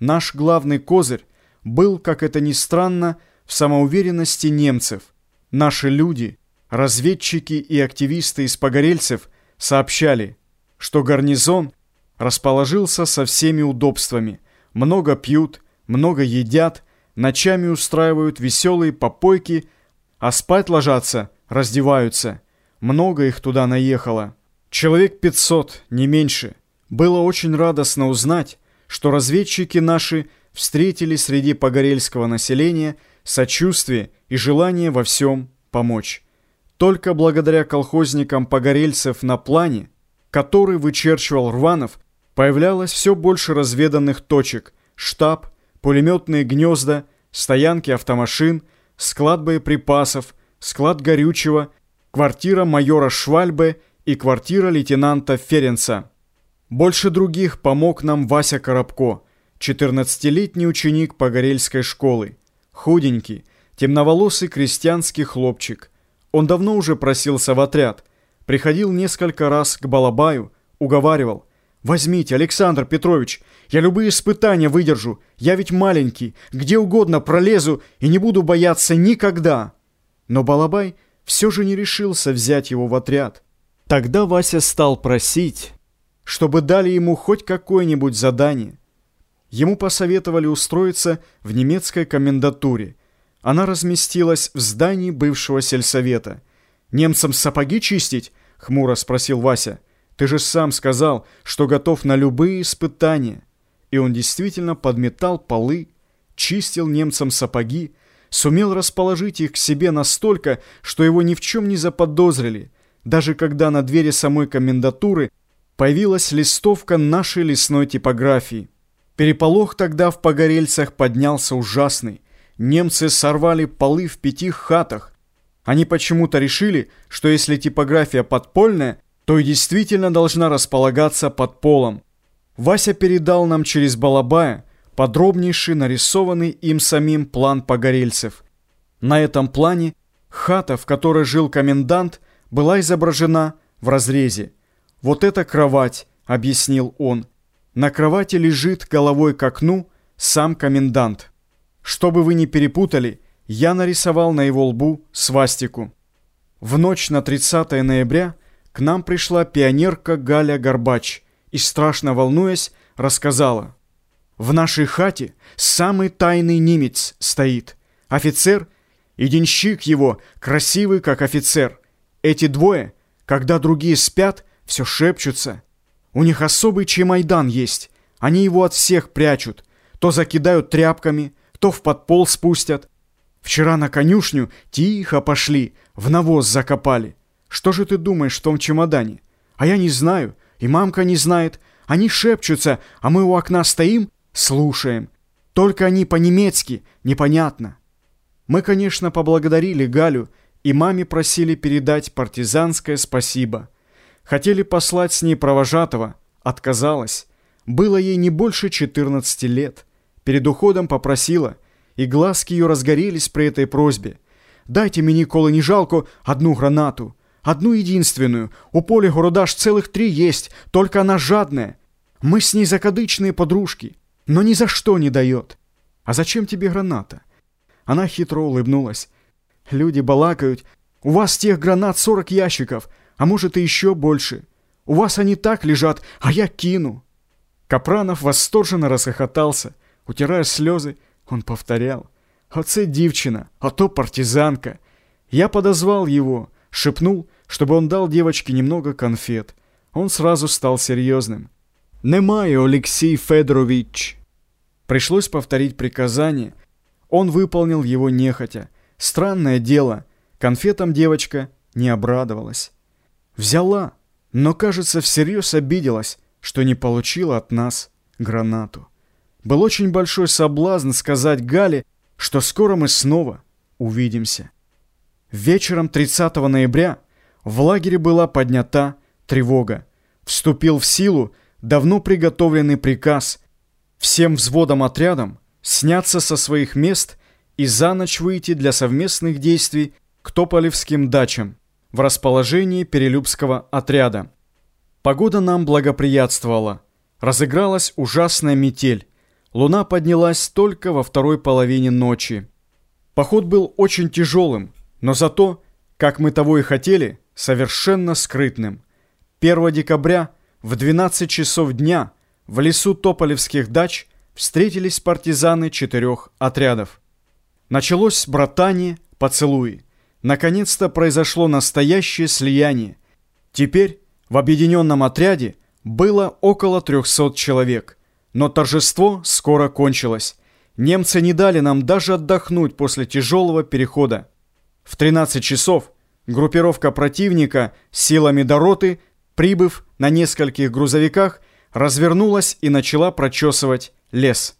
Наш главный козырь был, как это ни странно, в самоуверенности немцев. Наши люди, разведчики и активисты из погорельцев сообщали, что гарнизон расположился со всеми удобствами. Много пьют, много едят, ночами устраивают веселые попойки, а спать ложатся, раздеваются. Много их туда наехало. Человек 500, не меньше. Было очень радостно узнать, что разведчики наши встретили среди погорельского населения сочувствие и желание во всем помочь. Только благодаря колхозникам погорельцев на плане, который вычерчивал Рванов, появлялось все больше разведанных точек, штаб, пулеметные гнезда, стоянки автомашин, склад боеприпасов, склад горючего, квартира майора Швальбе и квартира лейтенанта Ференца. Больше других помог нам Вася Коробко, 14-летний ученик Погорельской школы. Худенький, темноволосый крестьянский хлопчик. Он давно уже просился в отряд. Приходил несколько раз к Балабаю, уговаривал. «Возьмите, Александр Петрович, я любые испытания выдержу. Я ведь маленький, где угодно пролезу и не буду бояться никогда». Но Балабай все же не решился взять его в отряд. Тогда Вася стал просить чтобы дали ему хоть какое-нибудь задание. Ему посоветовали устроиться в немецкой комендатуре. Она разместилась в здании бывшего сельсовета. «Немцам сапоги чистить?» — хмуро спросил Вася. «Ты же сам сказал, что готов на любые испытания». И он действительно подметал полы, чистил немцам сапоги, сумел расположить их к себе настолько, что его ни в чем не заподозрили, даже когда на двери самой комендатуры появилась листовка нашей лесной типографии. Переполох тогда в Погорельцах поднялся ужасный. Немцы сорвали полы в пяти хатах. Они почему-то решили, что если типография подпольная, то и действительно должна располагаться под полом. Вася передал нам через Балабая подробнейший нарисованный им самим план погорельцев. На этом плане хата, в которой жил комендант, была изображена в разрезе. «Вот это кровать», — объяснил он. «На кровати лежит головой к окну сам комендант. Чтобы вы не перепутали, я нарисовал на его лбу свастику». В ночь на 30 ноября к нам пришла пионерка Галя Горбач и, страшно волнуясь, рассказала. «В нашей хате самый тайный немец стоит. Офицер и денщик его красивый, как офицер. Эти двое, когда другие спят, все шепчутся. У них особый чемайдан есть. Они его от всех прячут. То закидают тряпками, то в подпол спустят. Вчера на конюшню тихо пошли, в навоз закопали. Что же ты думаешь в том чемодане? А я не знаю, и мамка не знает. Они шепчутся, а мы у окна стоим, слушаем. Только они по-немецки, непонятно. Мы, конечно, поблагодарили Галю, и маме просили передать партизанское спасибо. Хотели послать с ней провожатого, отказалась. Было ей не больше 14 лет. Перед уходом попросила, и глазки ее разгорелись при этой просьбе. «Дайте мне, Никола, не жалко, одну гранату. Одну единственную. У Поли Городаш целых три есть, только она жадная. Мы с ней закадычные подружки, но ни за что не дает. А зачем тебе граната?» Она хитро улыбнулась. «Люди балакают. У вас тех гранат сорок ящиков, а может и еще больше. У вас они так лежат, а я кину». Капранов восторженно расхохотался. Утирая слезы, он повторял. «Оце дівчина, а то партизанка». Я подозвал его, шепнул, чтобы он дал девочке немного конфет. Он сразу стал серьезным. «Немає, Алексей Федорович!» Пришлось повторить приказание. Он выполнил его нехотя. Странное дело, конфетам девочка не обрадовалась. Взяла, но, кажется, всерьез обиделась, что не получила от нас гранату. Был очень большой соблазн сказать Гале, что скоро мы снова увидимся. Вечером 30 ноября в лагере была поднята тревога. Вступил в силу давно приготовленный приказ всем взводам отрядам сняться со своих мест и за ночь выйти для совместных действий к Тополевским дачам в расположении Перелюбского отряда. Погода нам благоприятствовала. Разыгралась ужасная метель. луна поднялась только во второй половине ночи. Поход был очень тяжелым, но зато, как мы того и хотели, совершенно скрытным. 1 декабря в 12 часов дня в лесу Тополевских дач встретились партизаны четырех отрядов. Началось братание, поцелуи. Наконец-то произошло настоящее слияние. Теперь в объединенном отряде было около 300 человек. Но торжество скоро кончилось. Немцы не дали нам даже отдохнуть после тяжелого перехода. В 13 часов группировка противника силами Дороты, прибыв на нескольких грузовиках, развернулась и начала прочесывать лес.